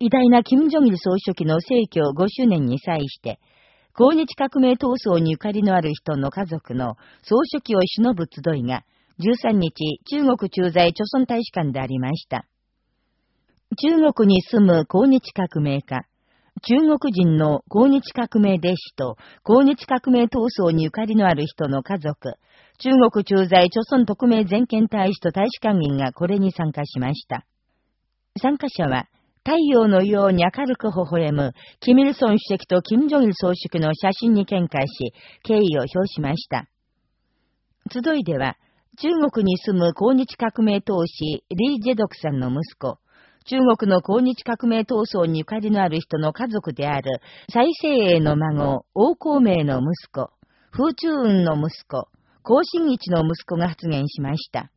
偉大な金正日総書記の逝去5周年に際して、抗日革命闘争にゆかりのある人の家族の総書記を忍ぶ集いが、13日、中国駐在朝鮮大使館でありました。中国に住む抗日革命家、中国人の抗日革命弟子と抗日革命闘争にゆかりのある人の家族、中国駐在朝鮮特命全権大使と大使館員がこれに参加しました。参加者は、太陽のように明るく微笑む、キミルソン主席とキム・ジョギル総書記の写真に見解し、敬意を表しました。集いでは、中国に住む抗日革命闘士、リー・ジェドクさんの息子、中国の抗日革命闘争にゆかりのある人の家族である、最聖英の孫、王孔明の息子、風中雲の息子、高新一の息子が発言しました。